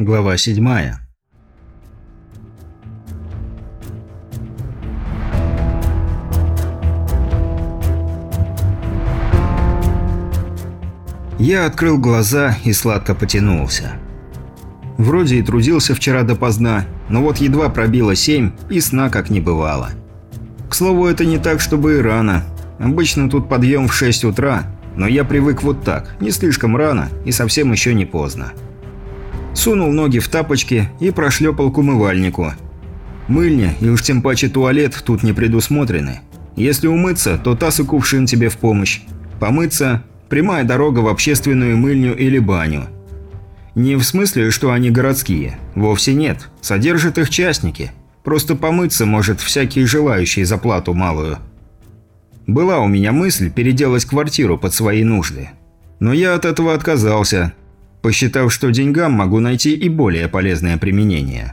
Глава 7. Я открыл глаза и сладко потянулся. Вроде и трудился вчера допоздна, но вот едва пробило семь, и сна как не бывало. К слову, это не так, чтобы и рано. Обычно тут подъем в 6 утра, но я привык вот так, не слишком рано и совсем еще не поздно сунул ноги в тапочки и прошлепал к умывальнику. Мыльня и уж тем паче туалет тут не предусмотрены. Если умыться, то таз и кувшин тебе в помощь. Помыться – прямая дорога в общественную мыльню или баню. Не в смысле, что они городские. Вовсе нет. Содержат их частники. Просто помыться может всякий желающий за плату малую. Была у меня мысль переделать квартиру под свои нужды. Но я от этого отказался, посчитав, что деньгам могу найти и более полезное применение.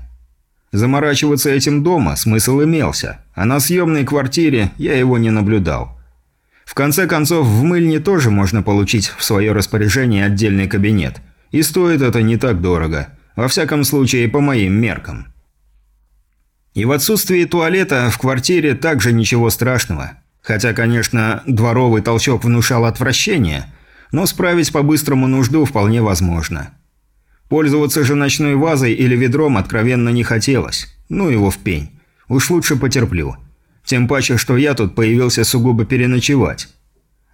Заморачиваться этим дома смысл имелся, а на съемной квартире я его не наблюдал. В конце концов, в мыльне тоже можно получить в свое распоряжение отдельный кабинет, и стоит это не так дорого, во всяком случае по моим меркам. И в отсутствии туалета в квартире также ничего страшного, хотя, конечно, дворовый толчок внушал отвращение – но справить по-быстрому нужду вполне возможно. Пользоваться же ночной вазой или ведром откровенно не хотелось. Ну его в пень. Уж лучше потерплю. Тем паче, что я тут появился сугубо переночевать.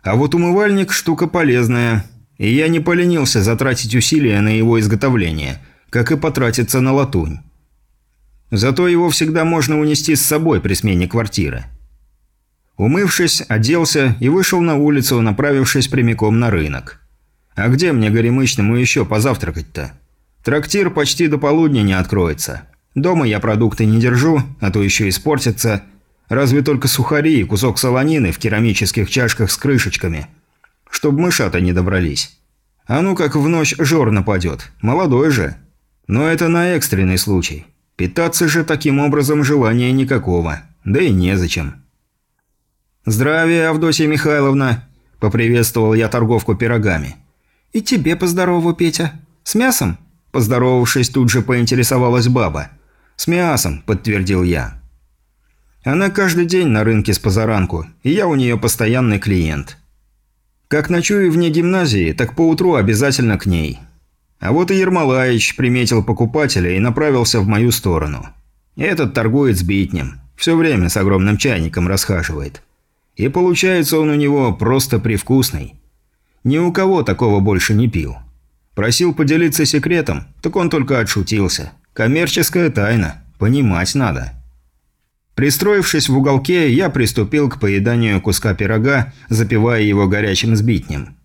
А вот умывальник – штука полезная. И я не поленился затратить усилия на его изготовление, как и потратиться на латунь. Зато его всегда можно унести с собой при смене квартиры. Умывшись, оделся и вышел на улицу, направившись прямиком на рынок. А где мне, горемычному, еще позавтракать-то? Трактир почти до полудня не откроется. Дома я продукты не держу, а то еще испортятся. Разве только сухари и кусок солонины в керамических чашках с крышечками. Чтоб мышата не добрались. А ну как в ночь жор нападет. Молодой же. Но это на экстренный случай. Питаться же таким образом желания никакого. Да и незачем. «Здравия, Авдосия Михайловна!» – поприветствовал я торговку пирогами. «И тебе поздорову, Петя. С мясом?» Поздоровавшись, тут же поинтересовалась баба. «С мясом», – подтвердил я. Она каждый день на рынке с позаранку, и я у нее постоянный клиент. Как ночую вне гимназии, так поутру обязательно к ней. А вот и Ермолаевич приметил покупателя и направился в мою сторону. Этот торгует с битнем. Все время с огромным чайником расхаживает. И получается он у него просто привкусный. Ни у кого такого больше не пил. Просил поделиться секретом, так он только отшутился. Коммерческая тайна, понимать надо. Пристроившись в уголке, я приступил к поеданию куска пирога, запивая его горячим сбитнем.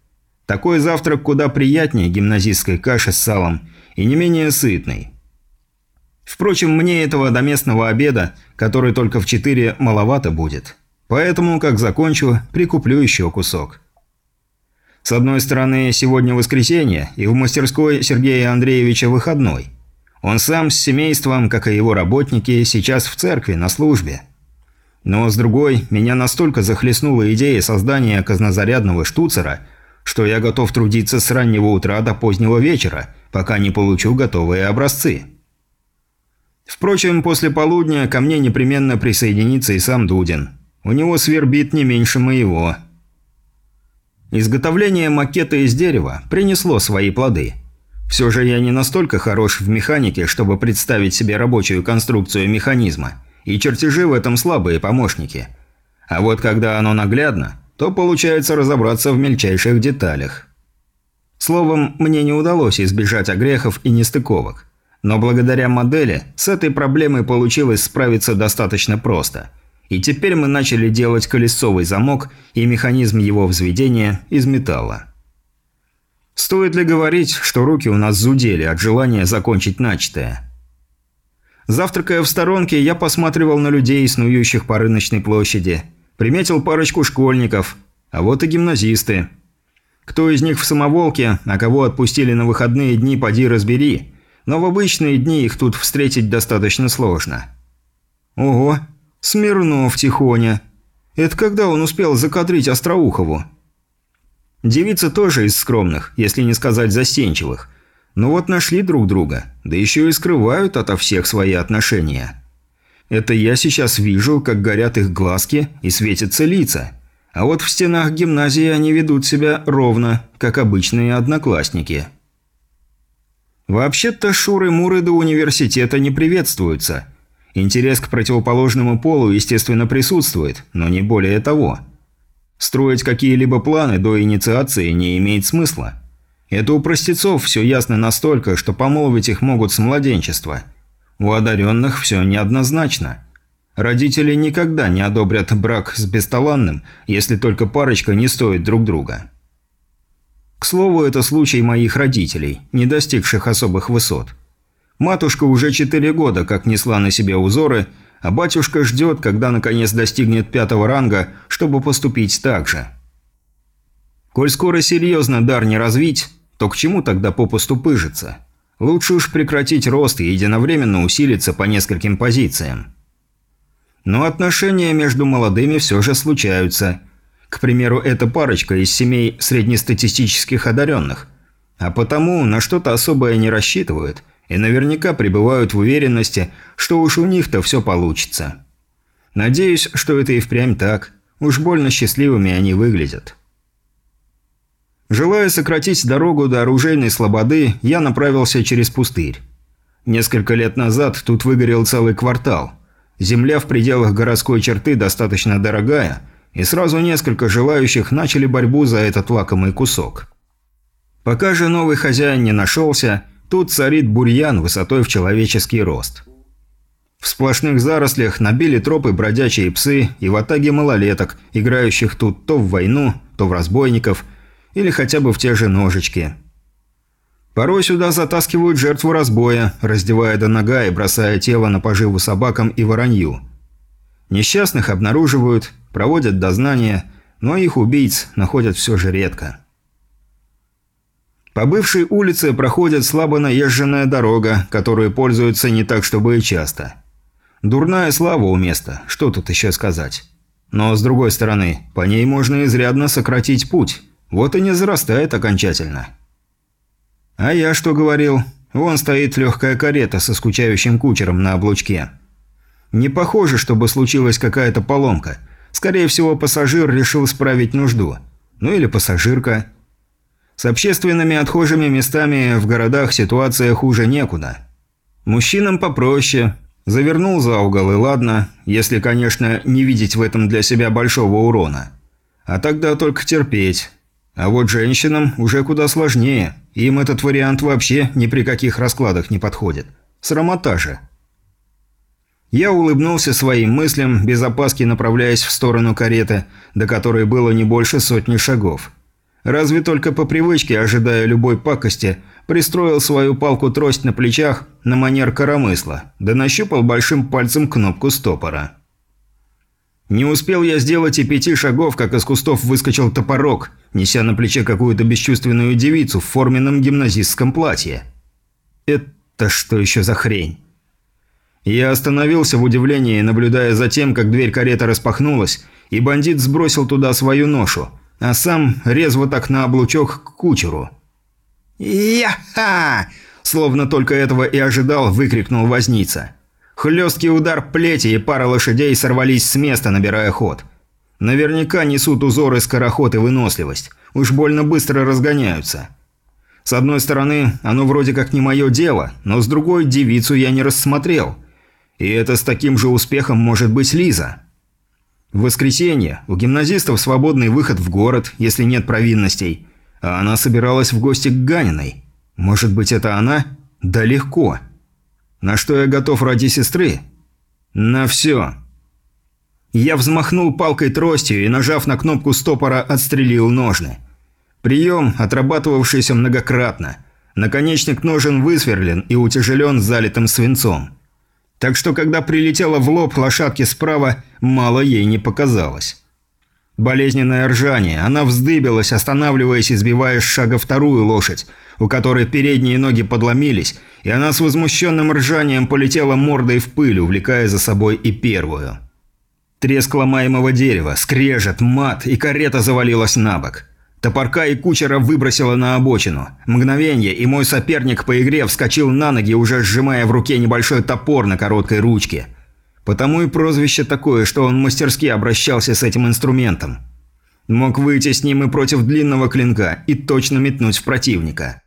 Такой завтрак куда приятнее гимназистской каши с салом и не менее сытный. Впрочем, мне этого до местного обеда, который только в 4, маловато будет. Поэтому, как закончу, прикуплю еще кусок. С одной стороны, сегодня воскресенье, и в мастерской Сергея Андреевича выходной. Он сам с семейством, как и его работники, сейчас в церкви, на службе. Но с другой, меня настолько захлестнула идея создания казнозарядного штуцера, что я готов трудиться с раннего утра до позднего вечера, пока не получу готовые образцы. Впрочем, после полудня ко мне непременно присоединится и сам Дудин. У него свербит не меньше моего. Изготовление макета из дерева принесло свои плоды. Все же я не настолько хорош в механике, чтобы представить себе рабочую конструкцию механизма, и чертежи в этом слабые помощники. А вот когда оно наглядно, то получается разобраться в мельчайших деталях. Словом, мне не удалось избежать огрехов и нестыковок. Но благодаря модели с этой проблемой получилось справиться достаточно просто – и теперь мы начали делать колесовый замок и механизм его взведения из металла. Стоит ли говорить, что руки у нас зудели от желания закончить начатое? Завтракая в сторонке, я посматривал на людей, снующих по рыночной площади. Приметил парочку школьников, а вот и гимназисты. Кто из них в самоволке, а кого отпустили на выходные дни, поди разбери. Но в обычные дни их тут встретить достаточно сложно. Ого, Смирнов тихоня. Это когда он успел закадрить Остроухову? Девица тоже из скромных, если не сказать застенчивых. Ну вот нашли друг друга, да еще и скрывают ото всех свои отношения. Это я сейчас вижу, как горят их глазки и светятся лица. А вот в стенах гимназии они ведут себя ровно, как обычные одноклассники. Вообще-то шуры-муры до университета не приветствуются. Интерес к противоположному полу, естественно, присутствует, но не более того. Строить какие-либо планы до инициации не имеет смысла. Это у простецов все ясно настолько, что помолвить их могут с младенчества. У одаренных все неоднозначно. Родители никогда не одобрят брак с бесталанным, если только парочка не стоит друг друга. К слову, это случай моих родителей, не достигших особых высот. Матушка уже четыре года как несла на себе узоры, а батюшка ждет, когда наконец достигнет пятого ранга, чтобы поступить так же. Коль скоро серьезно дар не развить, то к чему тогда попусту пыжиться? Лучше уж прекратить рост и единовременно усилиться по нескольким позициям. Но отношения между молодыми все же случаются. К примеру, эта парочка из семей среднестатистических одаренных. А потому на что-то особое не рассчитывают и наверняка пребывают в уверенности, что уж у них-то все получится. Надеюсь, что это и впрямь так. Уж больно счастливыми они выглядят. Желая сократить дорогу до оружейной слободы, я направился через пустырь. Несколько лет назад тут выгорел целый квартал. Земля в пределах городской черты достаточно дорогая, и сразу несколько желающих начали борьбу за этот лакомый кусок. Пока же новый хозяин не нашелся, тут царит бурьян высотой в человеческий рост. В сплошных зарослях набили тропы бродячие псы и в атаге малолеток, играющих тут то в войну, то в разбойников – или хотя бы в те же ножички. Порой сюда затаскивают жертву разбоя, раздевая до нога и бросая тело на поживу собакам и воронью. Несчастных обнаруживают, проводят дознание, но их убийц находят все же редко. По бывшей улице проходит слабо наезженная дорога, которую пользуются не так, чтобы и часто. Дурная слава у места, что тут еще сказать. Но с другой стороны, по ней можно изрядно сократить путь – вот и не зарастает окончательно. А я что говорил? Вон стоит легкая карета со скучающим кучером на облучке. Не похоже, чтобы случилась какая-то поломка. Скорее всего, пассажир решил справить нужду. Ну или пассажирка. С общественными отхожими местами в городах ситуация хуже некуда. Мужчинам попроще. Завернул за угол и ладно, если, конечно, не видеть в этом для себя большого урона. А тогда только терпеть. А вот женщинам уже куда сложнее. Им этот вариант вообще ни при каких раскладах не подходит. Срамота же. Я улыбнулся своим мыслям, без опаски направляясь в сторону кареты, до которой было не больше сотни шагов. Разве только по привычке, ожидая любой пакости, пристроил свою палку-трость на плечах на манер коромысла, да нащупал большим пальцем кнопку стопора. Не успел я сделать и пяти шагов, как из кустов выскочил топорок, неся на плече какую-то бесчувственную девицу в форменном гимназистском платье. Это что еще за хрень? Я остановился в удивлении, наблюдая за тем, как дверь кареты распахнулась, и бандит сбросил туда свою ношу, а сам резво так на облучок к кучеру. «Я-ха!» Словно только этого и ожидал, выкрикнул возница. Хлесткий удар плети и пара лошадей сорвались с места, набирая ход. Наверняка несут узоры скороход и выносливость. Уж больно быстро разгоняются. С одной стороны, оно вроде как не мое дело, но с другой девицу я не рассмотрел. И это с таким же успехом может быть Лиза. В воскресенье у гимназистов свободный выход в город, если нет провинностей. А она собиралась в гости к Ганиной. Может быть, это она? Да легко. На что я готов ради сестры? На все. Я взмахнул палкой тростью и, нажав на кнопку стопора, отстрелил ножны. Прием, отрабатывавшийся многократно. Наконечник ножен высверлен и утяжелен залитым свинцом. Так что, когда прилетела в лоб лошадки справа, мало ей не показалось. Болезненное ржание. Она вздыбилась, останавливаясь и сбивая с шага вторую лошадь, у которой передние ноги подломились, и она с возмущенным ржанием полетела мордой в пыль, увлекая за собой и первую. Треск ломаемого дерева, скрежет, мат, и карета завалилась на бок. Топорка и кучера выбросило на обочину. Мгновение, и мой соперник по игре вскочил на ноги, уже сжимая в руке небольшой топор на короткой ручке. Потому и прозвище такое, что он мастерски обращался с этим инструментом. Мог выйти с ним и против длинного клинка, и точно метнуть в противника.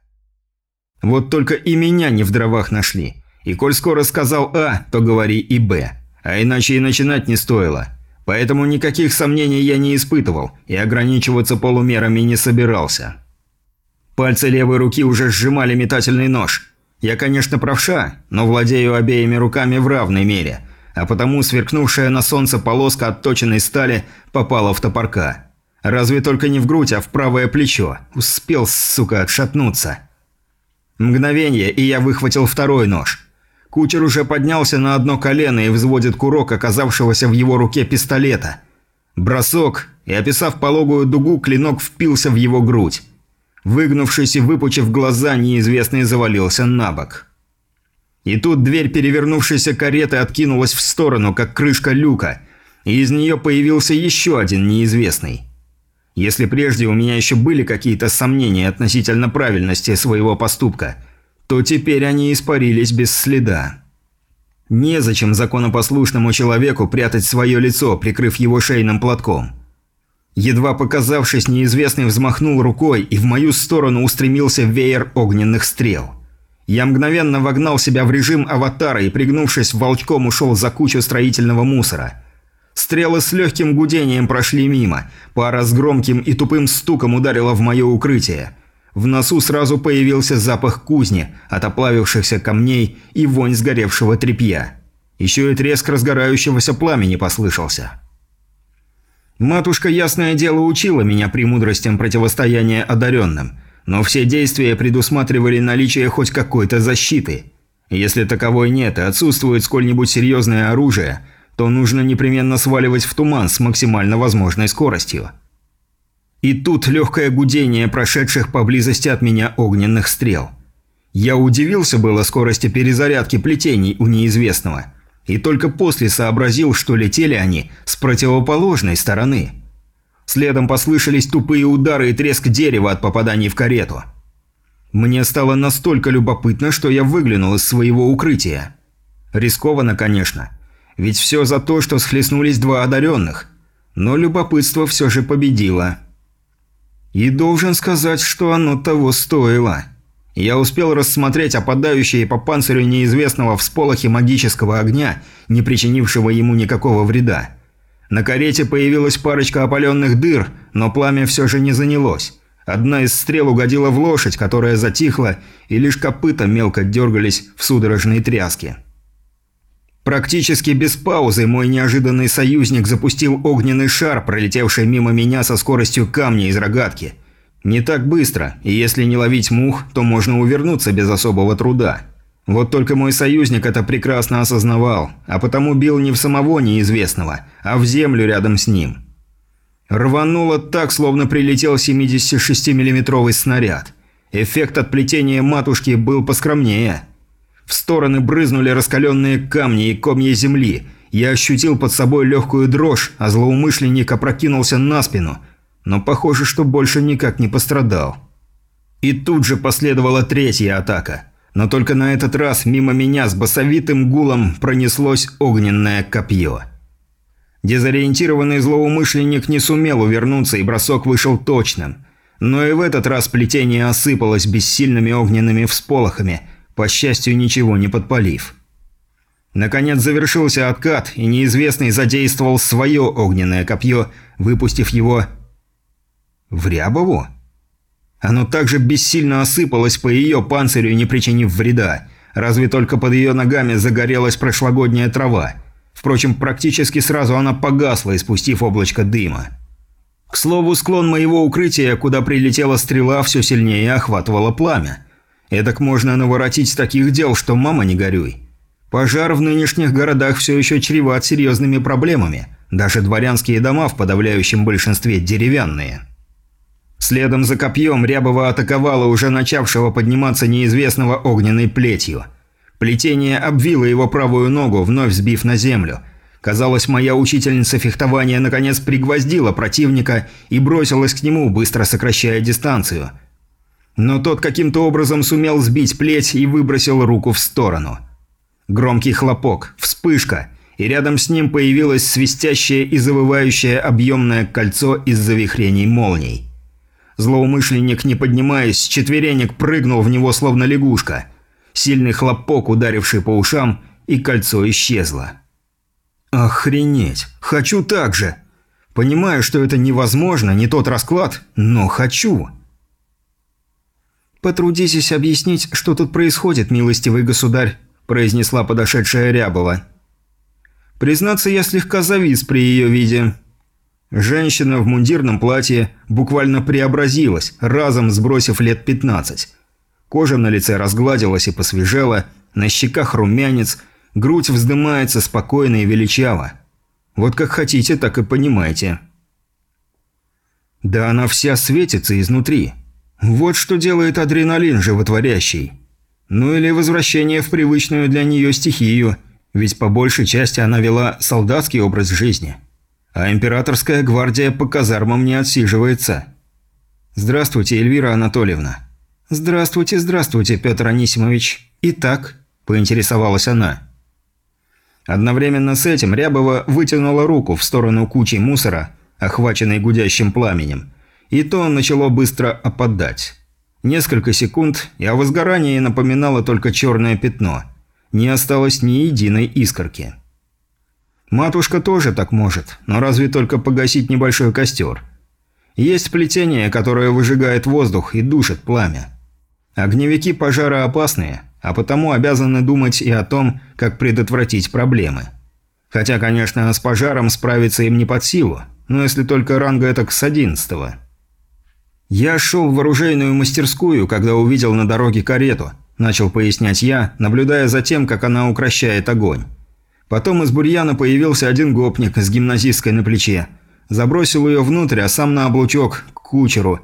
Вот только и меня не в дровах нашли. И коль скоро сказал А, то говори и Б. А иначе и начинать не стоило. Поэтому никаких сомнений я не испытывал и ограничиваться полумерами не собирался. Пальцы левой руки уже сжимали метательный нож. Я, конечно, правша, но владею обеими руками в равной мере, а потому сверкнувшая на солнце полоска отточенной стали попала в топорка. Разве только не в грудь, а в правое плечо. Успел, сука, отшатнуться. Мгновение, и я выхватил второй нож – Кучер уже поднялся на одно колено и взводит курок оказавшегося в его руке пистолета. Бросок, и описав пологую дугу, клинок впился в его грудь. Выгнувшись и выпучив глаза, неизвестный завалился на бок. И тут дверь перевернувшейся кареты откинулась в сторону, как крышка люка, и из нее появился еще один неизвестный. Если прежде у меня еще были какие-то сомнения относительно правильности своего поступка – то теперь они испарились без следа. Незачем законопослушному человеку прятать свое лицо, прикрыв его шейным платком. Едва показавшись, неизвестный взмахнул рукой, и в мою сторону устремился веер огненных стрел. Я мгновенно вогнал себя в режим аватара и, пригнувшись, волчком ушел за кучу строительного мусора. Стрелы с легким гудением прошли мимо, пара с громким и тупым стуком ударила в мое укрытие. В носу сразу появился запах кузни, от оплавившихся камней и вонь сгоревшего тряпья. Еще и треск разгорающегося пламени послышался. Матушка, ясное дело, учила меня премудростям противостояния одаренным, но все действия предусматривали наличие хоть какой-то защиты. Если таковой нет и отсутствует сколь-нибудь серьезное оружие, то нужно непременно сваливать в туман с максимально возможной скоростью. И тут легкое гудение прошедших поблизости от меня огненных стрел. Я удивился было скорости перезарядки плетений у неизвестного. И только после сообразил, что летели они с противоположной стороны. Следом послышались тупые удары и треск дерева от попаданий в карету. Мне стало настолько любопытно, что я выглянул из своего укрытия. Рискованно, конечно. Ведь все за то, что схлестнулись два одаренных. Но любопытство все же победило. И должен сказать, что оно того стоило. Я успел рассмотреть опадающие по панцирю неизвестного всполохи магического огня, не причинившего ему никакого вреда. На карете появилась парочка опаленных дыр, но пламя все же не занялось. Одна из стрел угодила в лошадь, которая затихла, и лишь копыта мелко дергались в судорожной тряске. Практически без паузы мой неожиданный союзник запустил огненный шар, пролетевший мимо меня со скоростью камня из рогатки. Не так быстро, и если не ловить мух, то можно увернуться без особого труда. Вот только мой союзник это прекрасно осознавал, а потому бил не в самого неизвестного, а в землю рядом с ним. Рвануло так, словно прилетел 76 миллиметровый снаряд. Эффект от плетения матушки был поскромнее – в стороны брызнули раскаленные камни и комья земли. Я ощутил под собой легкую дрожь, а злоумышленник опрокинулся на спину. Но похоже, что больше никак не пострадал. И тут же последовала третья атака. Но только на этот раз мимо меня с басовитым гулом пронеслось огненное копье. Дезориентированный злоумышленник не сумел увернуться, и бросок вышел точным. Но и в этот раз плетение осыпалось бессильными огненными всполохами – по счастью, ничего не подпалив. Наконец завершился откат, и неизвестный задействовал свое огненное копье, выпустив его... в Рябову? Оно также бессильно осыпалось по ее панцирю, не причинив вреда. Разве только под ее ногами загорелась прошлогодняя трава. Впрочем, практически сразу она погасла, испустив облачко дыма. К слову, склон моего укрытия, куда прилетела стрела, все сильнее охватывало пламя. Эдак можно наворотить таких дел, что мама не горюй. Пожар в нынешних городах все еще чреват серьезными проблемами. Даже дворянские дома в подавляющем большинстве деревянные. Следом за копьем Рябова атаковала уже начавшего подниматься неизвестного огненной плетью. Плетение обвило его правую ногу, вновь сбив на землю. Казалось, моя учительница фехтования наконец пригвоздила противника и бросилась к нему, быстро сокращая дистанцию. Но тот каким-то образом сумел сбить плеть и выбросил руку в сторону. Громкий хлопок, вспышка, и рядом с ним появилось свистящее и завывающее объемное кольцо из завихрений молний. Злоумышленник, не поднимаясь, четверенек прыгнул в него словно лягушка. Сильный хлопок, ударивший по ушам, и кольцо исчезло. «Охренеть! Хочу так же!» Понимаю, что это невозможно, не тот расклад, но хочу. «Потрудитесь объяснить, что тут происходит, милостивый государь», – произнесла подошедшая Рябова. Признаться, я слегка завис при ее виде. Женщина в мундирном платье буквально преобразилась, разом сбросив лет 15. Кожа на лице разгладилась и посвежела, на щеках румянец, грудь вздымается спокойно и величаво. Вот как хотите, так и понимаете. Да она вся светится изнутри. Вот что делает адреналин животворящий. Ну или возвращение в привычную для нее стихию – ведь по большей части она вела солдатский образ жизни. А императорская гвардия по казармам не отсиживается. «Здравствуйте, Эльвира Анатольевна». «Здравствуйте, здравствуйте, Петр Анисимович. Итак?» – поинтересовалась она. Одновременно с этим Рябова вытянула руку в сторону кучи мусора, охваченной гудящим пламенем, и то начало быстро опадать. Несколько секунд, и о возгорании напоминало только черное пятно – не осталось ни единой искорки. Матушка тоже так может, но разве только погасить небольшой костер. Есть плетение, которое выжигает воздух и душит пламя. Огневики пожара опасные, а потому обязаны думать и о том, как предотвратить проблемы. Хотя, конечно, с пожаром справиться им не под силу, но если только ранга это с одиннадцатого. Я шел в оружейную мастерскую, когда увидел на дороге карету – начал пояснять я, наблюдая за тем, как она укращает огонь. Потом из бурьяна появился один гопник с гимназисткой на плече. Забросил ее внутрь, а сам на облучок, к кучеру.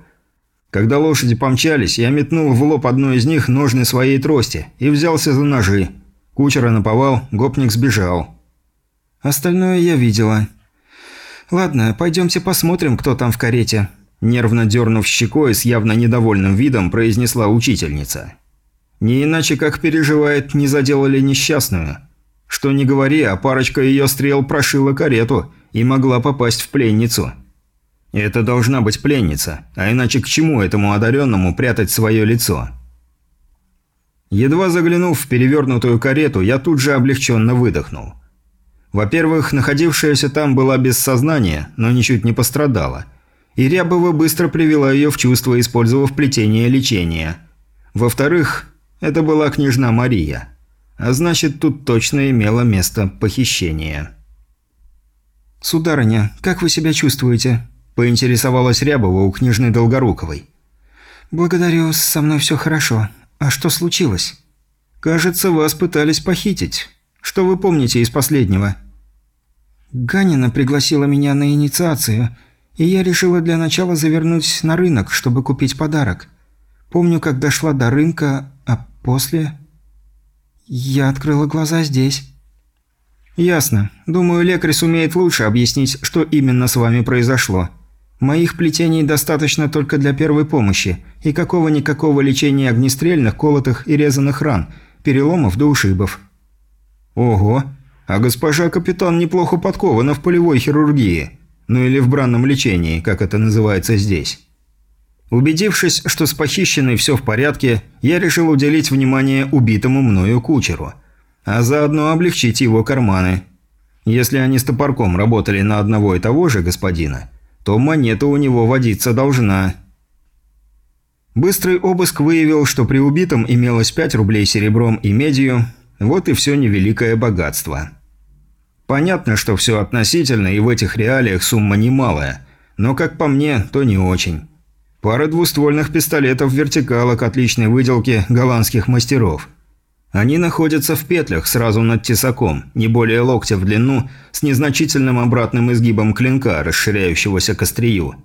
Когда лошади помчались, я метнул в лоб одной из них ножны своей трости и взялся за ножи. Кучера наповал, гопник сбежал. Остальное я видела. Ладно, пойдемте посмотрим, кто там в карете. Нервно дернув щекой с явно недовольным видом, произнесла учительница. Не иначе как переживает, не заделали несчастную. Что не говори, а парочка ее стрел прошила карету и могла попасть в пленницу. Это должна быть пленница, а иначе к чему этому одаренному прятать свое лицо? Едва заглянув в перевернутую карету, я тут же облегченно выдохнул. Во-первых, находившаяся там была без сознания, но ничуть не пострадала. И Рябова быстро привела ее в чувство, использовав плетение лечения. Во-вторых, это была княжна Мария. А значит, тут точно имело место похищение. «Сударыня, как вы себя чувствуете?» – поинтересовалась Рябова у княжны Долгоруковой. «Благодарю, со мной все хорошо. А что случилось?» «Кажется, вас пытались похитить. Что вы помните из последнего?» «Ганина пригласила меня на инициацию, и я решила для начала завернуть на рынок, чтобы купить подарок. Помню, как дошла до рынка, а после... Я открыла глаза здесь. Ясно. Думаю, лекарь сумеет лучше объяснить, что именно с вами произошло. Моих плетений достаточно только для первой помощи и какого-никакого лечения огнестрельных, колотых и резаных ран, переломов до ушибов. Ого, а госпожа капитан неплохо подкована в полевой хирургии. Ну или в бранном лечении, как это называется здесь. Убедившись, что с похищенной все в порядке, я решил уделить внимание убитому мною кучеру, а заодно облегчить его карманы. Если они с топорком работали на одного и того же господина, то монета у него водиться должна. Быстрый обыск выявил, что при убитом имелось 5 рублей серебром и медью, вот и все невеликое богатство. Понятно, что все относительно и в этих реалиях сумма немалая, но как по мне, то не очень. Пара двуствольных пистолетов вертикалок отличной выделки голландских мастеров. Они находятся в петлях сразу над тесаком, не более локтя в длину, с незначительным обратным изгибом клинка, расширяющегося к острию.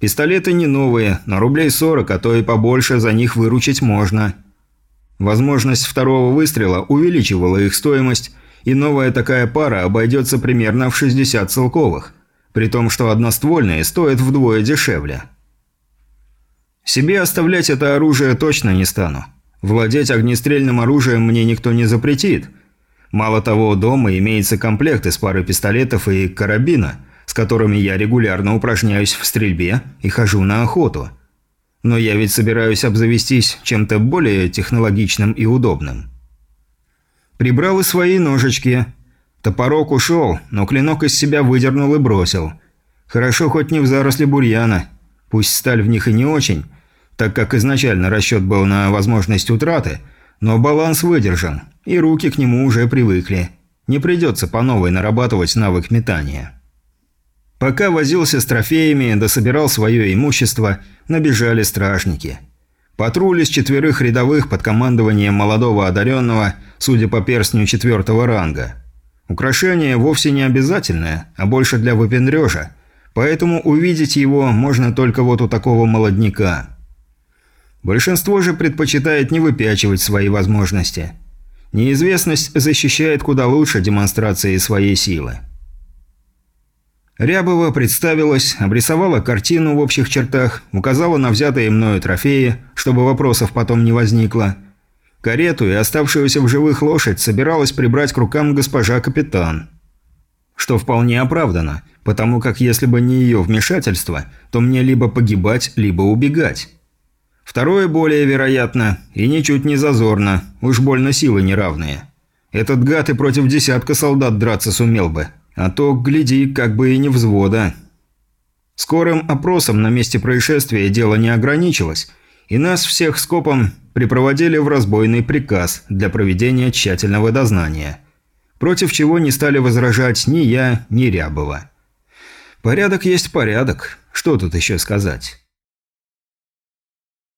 Пистолеты не новые, но рублей 40, а то и побольше за них выручить можно. Возможность второго выстрела увеличивала их стоимость, и новая такая пара обойдется примерно в 60 целковых, при том, что одноствольные стоят вдвое дешевле. Себе оставлять это оружие точно не стану. Владеть огнестрельным оружием мне никто не запретит. Мало того, дома имеется комплект из пары пистолетов и карабина, с которыми я регулярно упражняюсь в стрельбе и хожу на охоту. Но я ведь собираюсь обзавестись чем-то более технологичным и удобным. Прибрал и свои ножички. Топорок ушел, но клинок из себя выдернул и бросил. Хорошо хоть не в заросли бурьяна. Пусть сталь в них и не очень, так как изначально расчет был на возможность утраты, но баланс выдержан, и руки к нему уже привыкли. Не придется по новой нарабатывать навык метания. Пока возился с трофеями, дособирал свое имущество, набежали стражники. Патруль из четверых рядовых под командованием молодого одаренного, судя по перстню четвертого ранга. Украшение вовсе не обязательное, а больше для выпендрежа, поэтому увидеть его можно только вот у такого молодняка. Большинство же предпочитает не выпячивать свои возможности. Неизвестность защищает куда лучше демонстрации своей силы. Рябова представилась, обрисовала картину в общих чертах, указала на взятые мною трофеи, чтобы вопросов потом не возникло. Карету и оставшуюся в живых лошадь собиралась прибрать к рукам госпожа капитан. Что вполне оправдано, потому как если бы не ее вмешательство, то мне либо погибать, либо убегать. Второе более вероятно, и ничуть не зазорно, уж больно силы неравные. Этот гад и против десятка солдат драться сумел бы, а то, гляди, как бы и не взвода. Скорым опросом на месте происшествия дело не ограничилось, и нас всех скопом припроводили в разбойный приказ для проведения тщательного дознания. Против чего не стали возражать ни я, ни Рябова. Порядок есть порядок, что тут еще сказать.